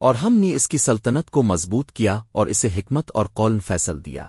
اور ہم نے اس کی سلطنت کو مضبوط کیا اور اسے حکمت اور قول فیصل دیا۔